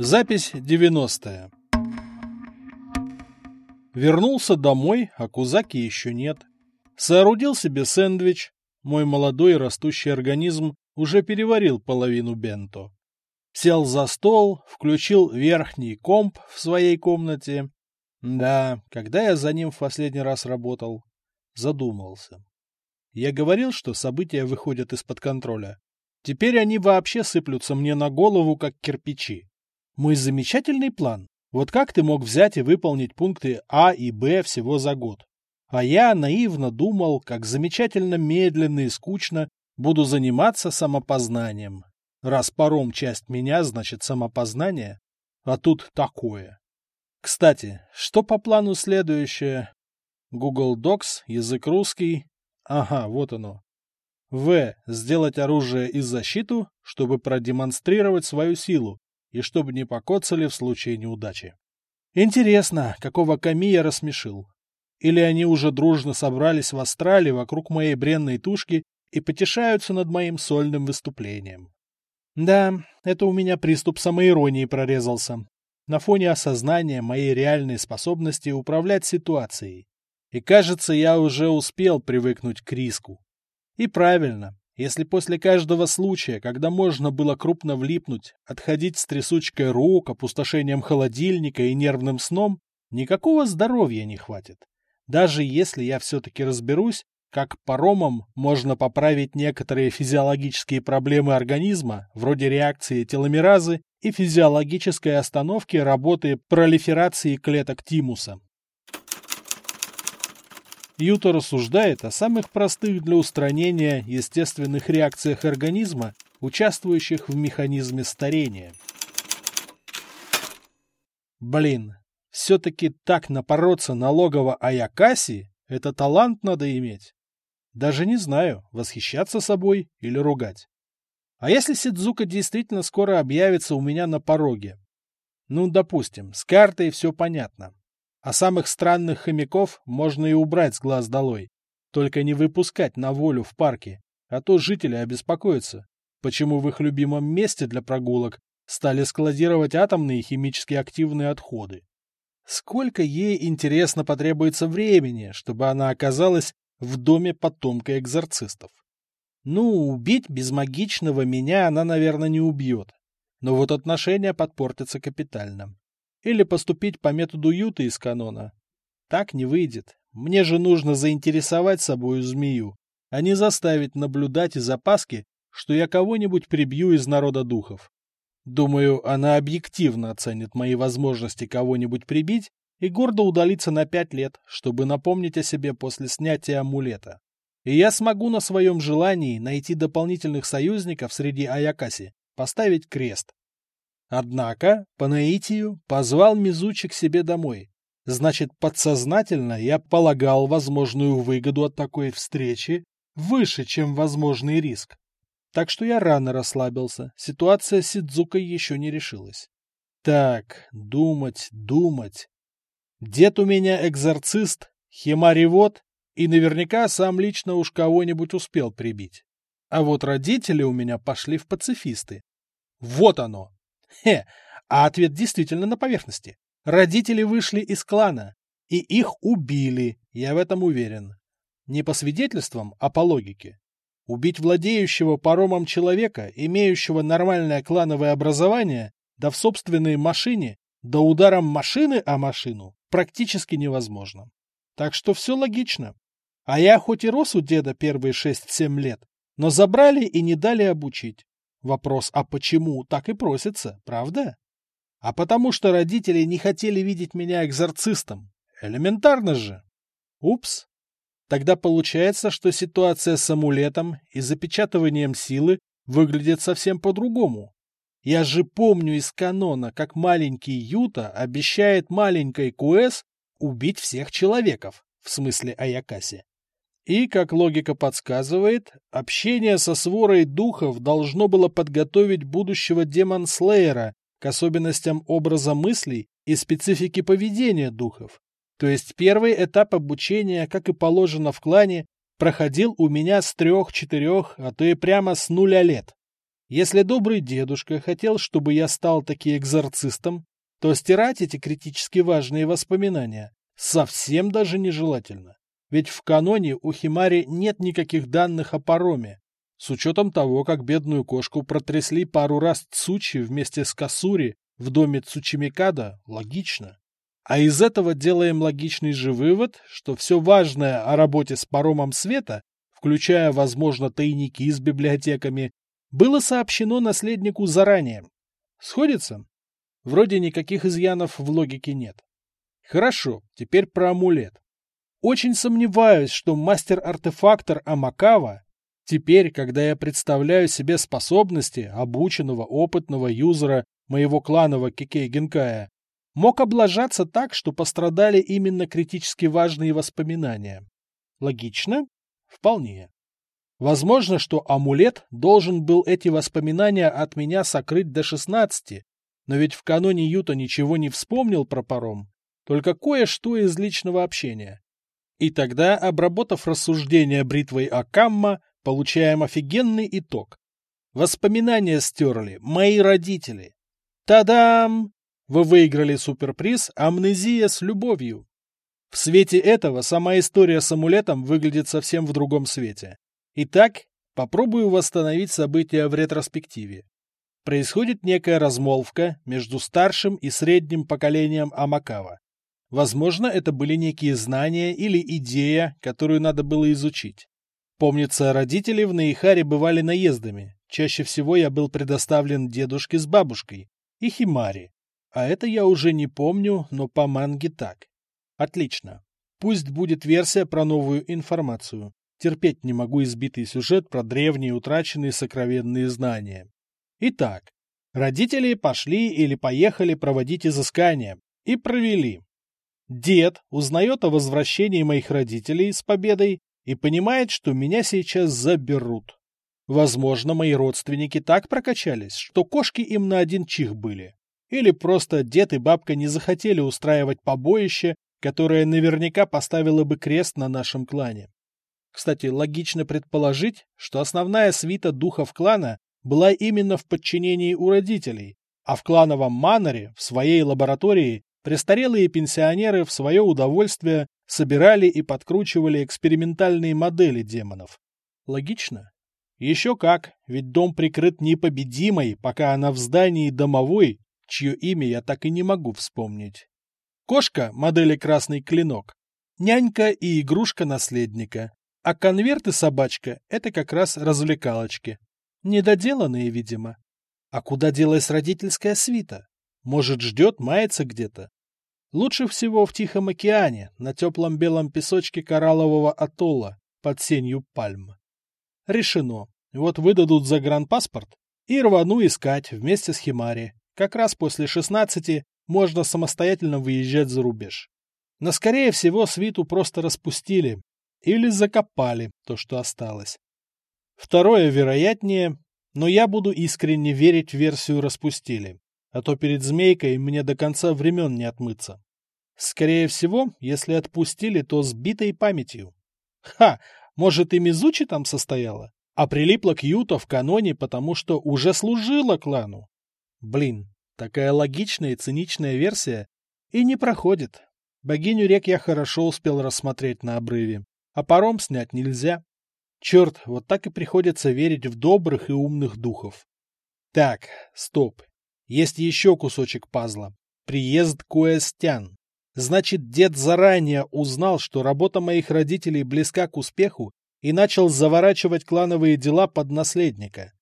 Запись 90-я. Вернулся домой, а Кузаки еще нет. Соорудил себе сэндвич. Мой молодой растущий организм уже переварил половину бенто. Сел за стол, включил верхний комп в своей комнате. Да, когда я за ним в последний раз работал? Задумался. Я говорил, что события выходят из-под контроля. Теперь они вообще сыплются мне на голову, как кирпичи. Мой замечательный план. Вот как ты мог взять и выполнить пункты А и Б всего за год? А я наивно думал, как замечательно медленно и скучно буду заниматься самопознанием. Раз паром часть меня, значит самопознание. А тут такое. Кстати, что по плану следующее? Google Docs, язык русский. Ага, вот оно. В. Сделать оружие и защиту, чтобы продемонстрировать свою силу и чтобы не покоцали в случае неудачи. Интересно, какого Камия рассмешил. Или они уже дружно собрались в Австралии вокруг моей бренной тушки и потешаются над моим сольным выступлением. Да, это у меня приступ самоиронии прорезался. На фоне осознания моей реальной способности управлять ситуацией. И кажется, я уже успел привыкнуть к риску. И правильно, если после каждого случая, когда можно было крупно влипнуть, отходить с трясучкой рук, опустошением холодильника и нервным сном, никакого здоровья не хватит. Даже если я все-таки разберусь, как паромом можно поправить некоторые физиологические проблемы организма, вроде реакции теломеразы и физиологической остановки работы пролиферации клеток тимуса. Юта рассуждает о самых простых для устранения естественных реакциях организма, участвующих в механизме старения. Блин, все-таки так напороться на логово Аякаси – это талант надо иметь. Даже не знаю, восхищаться собой или ругать. А если Сидзука действительно скоро объявится у меня на пороге? Ну, допустим, с картой все понятно. А самых странных хомяков можно и убрать с глаз долой. Только не выпускать на волю в парке, а то жители обеспокоятся, почему в их любимом месте для прогулок стали складировать атомные химически активные отходы. Сколько ей, интересно, потребуется времени, чтобы она оказалась в доме потомка экзорцистов? Ну, убить без магичного меня она, наверное, не убьет. Но вот отношения подпортятся капитально. Или поступить по методу Юта из канона. Так не выйдет. Мне же нужно заинтересовать собою змею, а не заставить наблюдать из опаски, что я кого-нибудь прибью из народа духов. Думаю, она объективно оценит мои возможности кого-нибудь прибить и гордо удалится на пять лет, чтобы напомнить о себе после снятия амулета. И я смогу на своем желании найти дополнительных союзников среди Аякаси, поставить крест. Однако, по наитию, позвал Мизучи к себе домой. Значит, подсознательно я полагал возможную выгоду от такой встречи выше, чем возможный риск. Так что я рано расслабился, ситуация с Сидзукой еще не решилась. Так, думать, думать. Дед у меня экзорцист, хемаривод, и наверняка сам лично уж кого-нибудь успел прибить. А вот родители у меня пошли в пацифисты. Вот оно, Хе, а ответ действительно на поверхности. Родители вышли из клана, и их убили, я в этом уверен. Не по свидетельствам, а по логике. Убить владеющего паромом человека, имеющего нормальное клановое образование, да в собственной машине, да ударом машины о машину, практически невозможно. Так что все логично. А я хоть и рос у деда первые 6-7 лет, но забрали и не дали обучить. Вопрос «а почему?» так и просится, правда? А потому что родители не хотели видеть меня экзорцистом. Элементарно же. Упс. Тогда получается, что ситуация с амулетом и запечатыванием силы выглядит совсем по-другому. Я же помню из канона, как маленький Юта обещает маленькой Куэс убить всех человеков, в смысле Аякаси. И, как логика подсказывает, общение со сворой духов должно было подготовить будущего демон-слеера к особенностям образа мыслей и специфики поведения духов. То есть первый этап обучения, как и положено в клане, проходил у меня с трех-четырех, а то и прямо с нуля лет. Если добрый дедушка хотел, чтобы я стал таки экзорцистом, то стирать эти критически важные воспоминания совсем даже нежелательно. Ведь в каноне у Химари нет никаких данных о пароме, с учетом того, как бедную кошку протрясли пару раз Цучи вместе с Касури в доме Цучимикада, логично. А из этого делаем логичный же вывод, что все важное о работе с паромом света, включая, возможно, тайники с библиотеками, было сообщено наследнику заранее. Сходится? Вроде никаких изъянов в логике нет. Хорошо, теперь про амулет. Очень сомневаюсь, что мастер-артефактор Амакава, теперь, когда я представляю себе способности обученного опытного юзера моего кланового Кикей Генкая, мог облажаться так, что пострадали именно критически важные воспоминания. Логично? Вполне. Возможно, что амулет должен был эти воспоминания от меня сокрыть до 16, но ведь в каноне Юта ничего не вспомнил про паром, только кое-что из личного общения. И тогда, обработав рассуждения бритвой Акамма, получаем офигенный итог. Воспоминания стерли мои родители. Та-дам! Вы выиграли суперприз «Амнезия с любовью». В свете этого сама история с амулетом выглядит совсем в другом свете. Итак, попробую восстановить события в ретроспективе. Происходит некая размолвка между старшим и средним поколением Амакава. Возможно, это были некие знания или идея, которую надо было изучить. Помнится, родители в Наихаре бывали наездами. Чаще всего я был предоставлен дедушке с бабушкой и Химари. А это я уже не помню, но по манге так. Отлично. Пусть будет версия про новую информацию. Терпеть не могу избитый сюжет про древние утраченные сокровенные знания. Итак, родители пошли или поехали проводить изыскания. И провели. Дед узнает о возвращении моих родителей с победой и понимает, что меня сейчас заберут. Возможно, мои родственники так прокачались, что кошки им на один чих были. Или просто дед и бабка не захотели устраивать побоище, которое наверняка поставило бы крест на нашем клане. Кстати, логично предположить, что основная свита духов клана была именно в подчинении у родителей, а в клановом Маноре, в своей лаборатории, престарелые пенсионеры в свое удовольствие собирали и подкручивали экспериментальные модели демонов. Логично? Еще как, ведь дом прикрыт непобедимой, пока она в здании домовой, чье имя я так и не могу вспомнить. Кошка модели «Красный клинок», нянька и игрушка наследника, а конверты собачка — это как раз развлекалочки. Недоделанные, видимо. А куда делась родительская свита? Может, ждет, мается где-то? Лучше всего в Тихом океане, на теплом белом песочке кораллового атолла, под сенью пальм. Решено. Вот выдадут загранпаспорт и рвану искать вместе с Химари. Как раз после 16 можно самостоятельно выезжать за рубеж. Но, скорее всего, свиту просто распустили или закопали то, что осталось. Второе вероятнее, но я буду искренне верить в версию распустили, а то перед змейкой мне до конца времен не отмыться. Скорее всего, если отпустили, то с битой памятью. Ха! Может, и Мизучи там состояла? А прилипла к Юто в каноне, потому что уже служила клану. Блин, такая логичная и циничная версия и не проходит. Богиню рек я хорошо успел рассмотреть на обрыве, а паром снять нельзя. Черт, вот так и приходится верить в добрых и умных духов. Так, стоп. Есть еще кусочек пазла. Приезд Куэстян. Значит, дед заранее узнал, что работа моих родителей близка к успеху и начал заворачивать клановые дела под наследника.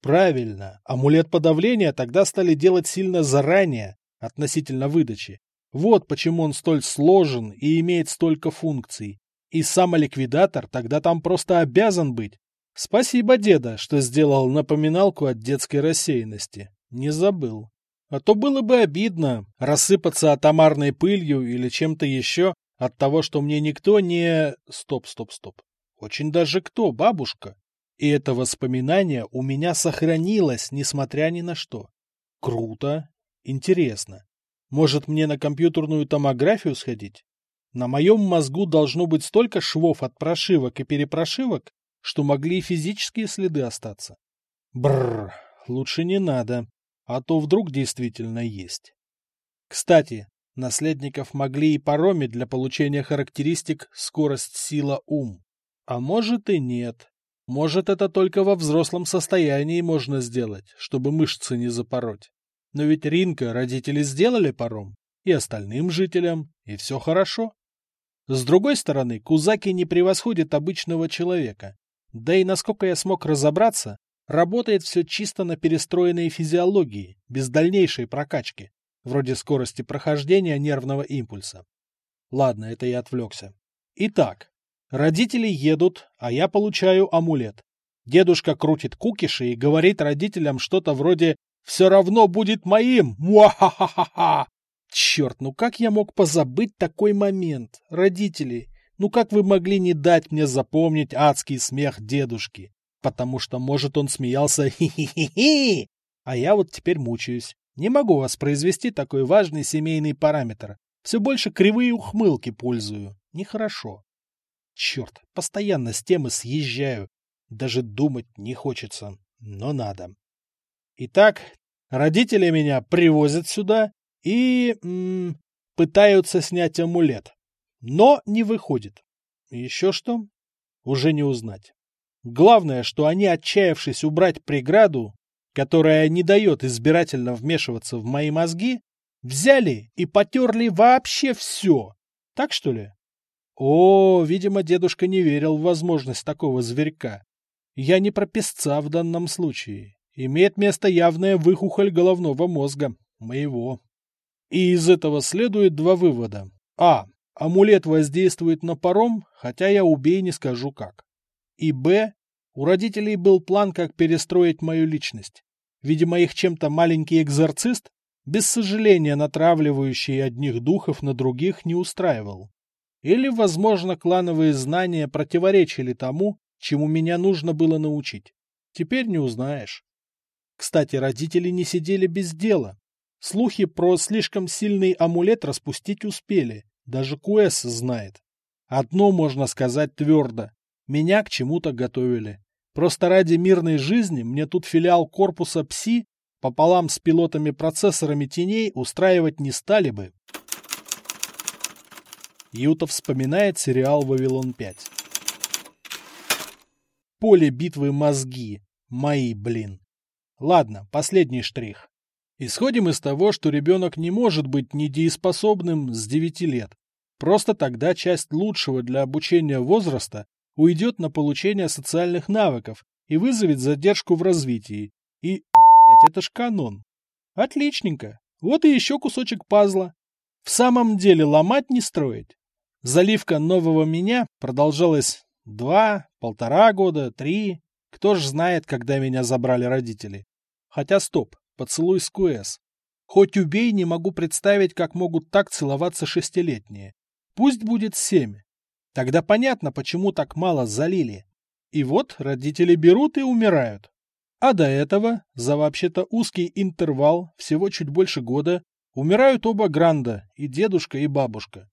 Правильно, амулет подавления тогда стали делать сильно заранее, относительно выдачи. Вот почему он столь сложен и имеет столько функций. И самоликвидатор тогда там просто обязан быть. Спасибо, деда, что сделал напоминалку от детской рассеянности. Не забыл. А то было бы обидно рассыпаться атомарной пылью или чем-то еще от того, что мне никто не... Стоп, стоп, стоп. Очень даже кто, бабушка. И это воспоминание у меня сохранилось, несмотря ни на что. Круто. Интересно. Может, мне на компьютерную томографию сходить? На моем мозгу должно быть столько швов от прошивок и перепрошивок, что могли и физические следы остаться. Бррр. лучше не надо, а то вдруг действительно есть. Кстати, наследников могли и пароми для получения характеристик скорость, сила, ум. А может и нет. Может, это только во взрослом состоянии можно сделать, чтобы мышцы не запороть. Но ведь Ринка родители сделали паром, и остальным жителям, и все хорошо. С другой стороны, Кузаки не превосходит обычного человека. Да и, насколько я смог разобраться, работает все чисто на перестроенной физиологии, без дальнейшей прокачки, вроде скорости прохождения нервного импульса. Ладно, это я отвлекся. Итак, родители едут, а я получаю амулет. Дедушка крутит кукиши и говорит родителям что-то вроде «Все равно будет моим! Муахахахаха!» Черт, ну как я мог позабыть такой момент? Родители, ну как вы могли не дать мне запомнить адский смех дедушки? Потому что, может, он смеялся хи-хи-хи-хи, а я вот теперь мучаюсь. Не могу воспроизвести такой важный семейный параметр. Все больше кривые ухмылки пользую. Нехорошо. Черт, постоянно с темы съезжаю. Даже думать не хочется, но надо. Итак, родители меня привозят сюда, и м, пытаются снять амулет. Но не выходит. Еще что? Уже не узнать. Главное, что они, отчаявшись убрать преграду, которая не дает избирательно вмешиваться в мои мозги, взяли и потерли вообще все. Так что ли? О, видимо, дедушка не верил в возможность такого зверька. Я не про песца в данном случае. Имеет место явная выхухоль головного мозга. Моего. И из этого следует два вывода. А. Амулет воздействует на паром, хотя я убей не скажу как. И Б. У родителей был план, как перестроить мою личность. Видимо, их чем-то маленький экзорцист, без сожаления натравливающий одних духов на других, не устраивал. Или, возможно, клановые знания противоречили тому, чему меня нужно было научить. Теперь не узнаешь. Кстати, родители не сидели без дела. Слухи про слишком сильный амулет распустить успели, даже Куэс знает. Одно можно сказать твердо. Меня к чему-то готовили. Просто ради мирной жизни мне тут филиал корпуса ПСИ пополам с пилотами-процессорами теней устраивать не стали бы. Юта вспоминает сериал «Вавилон-5». Поле битвы мозги. Мои, блин. Ладно, последний штрих. Исходим из того, что ребенок не может быть недееспособным с 9 лет. Просто тогда часть лучшего для обучения возраста уйдет на получение социальных навыков и вызовет задержку в развитии. И, блядь, это ж канон. Отличненько. Вот и еще кусочек пазла. В самом деле ломать не строить. Заливка нового меня продолжалась два, полтора года, три. Кто ж знает, когда меня забрали родители. Хотя стоп, Поцелуй с Куэс. Хоть убей, не могу представить, как могут так целоваться шестилетние. Пусть будет семь. Тогда понятно, почему так мало залили. И вот родители берут и умирают. А до этого, за вообще-то узкий интервал, всего чуть больше года, умирают оба Гранда, и дедушка, и бабушка.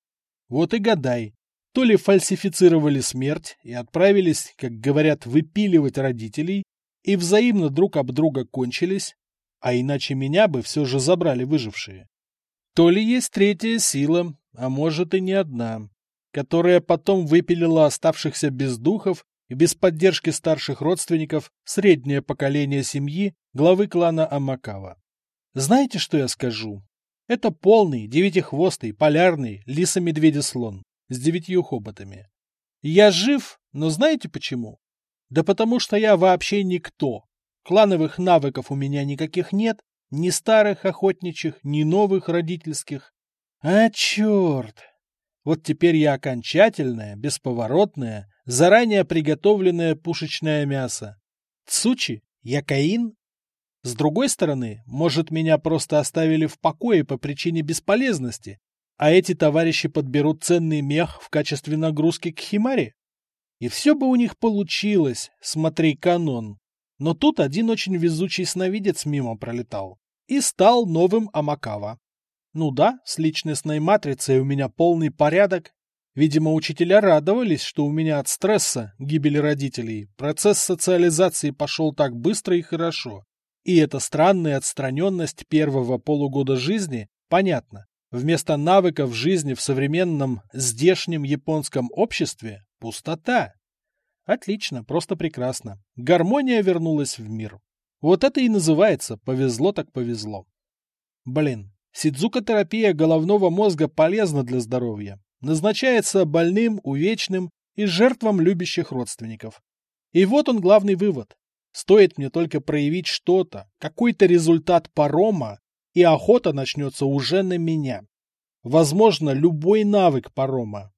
Вот и гадай, то ли фальсифицировали смерть и отправились, как говорят, выпиливать родителей, и взаимно друг об друга кончились, а иначе меня бы все же забрали выжившие. То ли есть третья сила, а может и не одна, которая потом выпилила оставшихся без духов и без поддержки старших родственников среднее поколение семьи главы клана Амакава. Знаете, что я скажу? Это полный, девятихвостый, полярный лиса-медведя-слон с девятью хоботами. Я жив, но знаете почему? Да потому что я вообще никто. Клановых навыков у меня никаких нет, ни старых охотничьих, ни новых родительских. А черт! Вот теперь я окончательное, бесповоротное, заранее приготовленное пушечное мясо. Цучи, я Каин? С другой стороны, может, меня просто оставили в покое по причине бесполезности, а эти товарищи подберут ценный мех в качестве нагрузки к Химаре? И все бы у них получилось, смотри, канон. Но тут один очень везучий сновидец мимо пролетал и стал новым Амакава. Ну да, с личностной матрицей у меня полный порядок. Видимо, учителя радовались, что у меня от стресса, гибели родителей, процесс социализации пошел так быстро и хорошо. И эта странная отстраненность первого полугода жизни, понятно, вместо навыков жизни в современном здешнем японском обществе – пустота. Отлично, просто прекрасно. Гармония вернулась в мир. Вот это и называется «повезло так повезло». Блин, сидзукотерапия головного мозга полезна для здоровья. Назначается больным, увечным и жертвам любящих родственников. И вот он главный вывод. Стоит мне только проявить что-то, какой-то результат парома, и охота начнется уже на меня. Возможно, любой навык парома.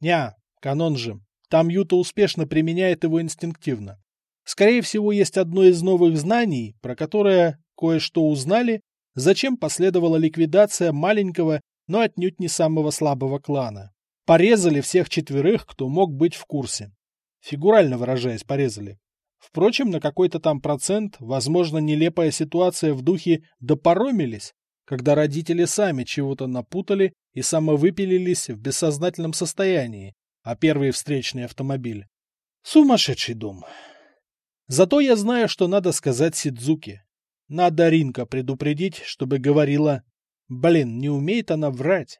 Ня, канон же, там Юта успешно применяет его инстинктивно. Скорее всего, есть одно из новых знаний, про которое кое-что узнали, зачем последовала ликвидация маленького, но отнюдь не самого слабого клана. Порезали всех четверых, кто мог быть в курсе. Фигурально выражаясь, порезали. Впрочем, на какой-то там процент, возможно, нелепая ситуация в духе «допоромились», когда родители сами чего-то напутали и самовыпилились в бессознательном состоянии, а первый встречный автомобиль. Сумасшедший дом. Зато я знаю, что надо сказать Сидзуке. Надо Ринка предупредить, чтобы говорила, блин, не умеет она врать.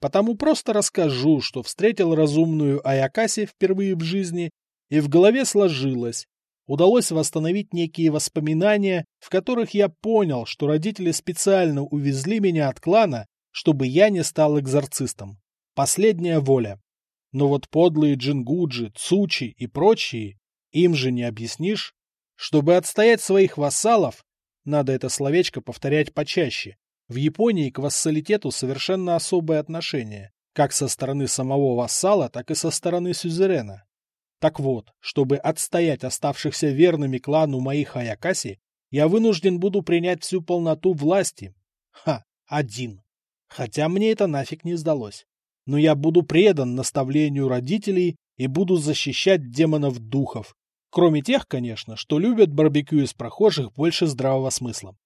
Потому просто расскажу, что встретил разумную Аякаси впервые в жизни, и в голове сложилось. Удалось восстановить некие воспоминания, в которых я понял, что родители специально увезли меня от клана, чтобы я не стал экзорцистом. Последняя воля. Но вот подлые Джингуджи, Цучи и прочие, им же не объяснишь. Чтобы отстоять своих вассалов, надо это словечко повторять почаще. В Японии к вассалитету совершенно особое отношение, как со стороны самого вассала, так и со стороны сюзерена. Так вот, чтобы отстоять оставшихся верными клану моих Аякаси, я вынужден буду принять всю полноту власти. Ха, один. Хотя мне это нафиг не сдалось но я буду предан наставлению родителей и буду защищать демонов духов. Кроме тех, конечно, что любят барбекю из прохожих больше здравого смысла.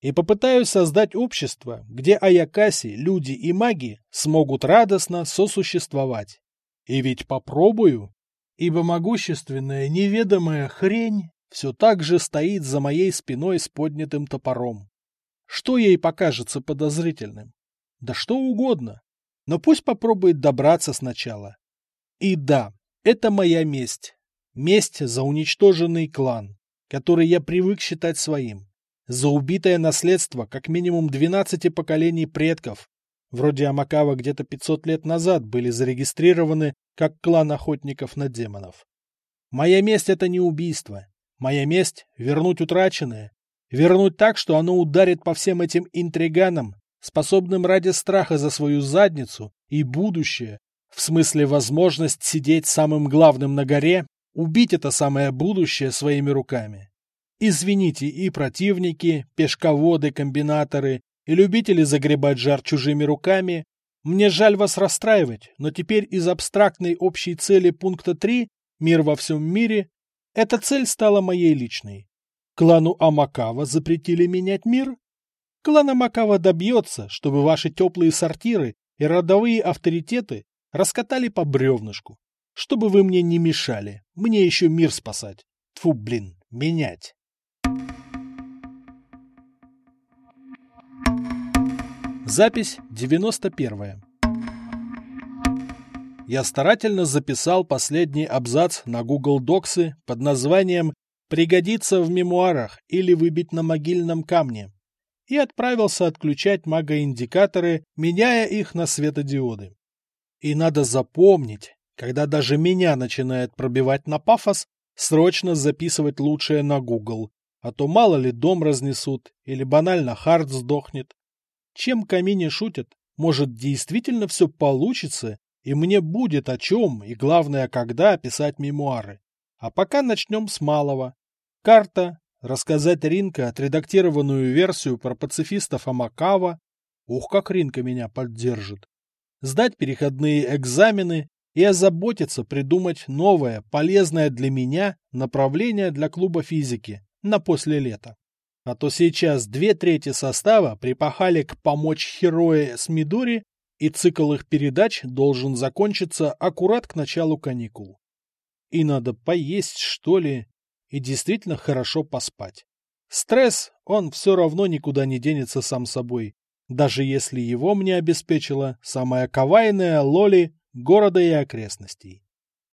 И попытаюсь создать общество, где Аякаси, люди и маги смогут радостно сосуществовать. И ведь попробую, ибо могущественная неведомая хрень все так же стоит за моей спиной с поднятым топором. Что ей покажется подозрительным? Да что угодно. Но пусть попробует добраться сначала. И да, это моя месть. Месть за уничтоженный клан, который я привык считать своим. За убитое наследство как минимум 12 поколений предков. Вроде Амакава где-то 500 лет назад были зарегистрированы как клан охотников на демонов. Моя месть — это не убийство. Моя месть — вернуть утраченное. Вернуть так, что оно ударит по всем этим интриганам, способным ради страха за свою задницу и будущее, в смысле возможность сидеть самым главным на горе, убить это самое будущее своими руками. Извините и противники, пешководы, комбинаторы и любители загребать жар чужими руками, мне жаль вас расстраивать, но теперь из абстрактной общей цели пункта 3 «Мир во всем мире» эта цель стала моей личной. Клану Амакава запретили менять мир? Клан Амакава добьется, чтобы ваши теплые сортиры и родовые авторитеты раскатали по бревнышку. Чтобы вы мне не мешали. Мне еще мир спасать. Тфу, блин, менять. Запись 91. Я старательно записал последний абзац на Google Доксы под названием «Пригодится в мемуарах или выбить на могильном камне» и отправился отключать магоиндикаторы, меняя их на светодиоды. И надо запомнить, когда даже меня начинает пробивать на пафос, срочно записывать лучшее на Google, а то мало ли дом разнесут или банально хард сдохнет. Чем камине шутят, может действительно все получится, и мне будет о чем и главное когда писать мемуары. А пока начнем с малого. Карта, Рассказать Ринка отредактированную версию про пацифистов Амакава. Ух, как Ринка меня поддержит. Сдать переходные экзамены и озаботиться придумать новое, полезное для меня направление для клуба физики на после лета. А то сейчас две трети состава припахали к помочь Херое с Мидори, и цикл их передач должен закончиться аккурат к началу каникул. И надо поесть, что ли, и действительно хорошо поспать. Стресс, он все равно никуда не денется сам собой, даже если его мне обеспечила самая кавайная лоли города и окрестностей.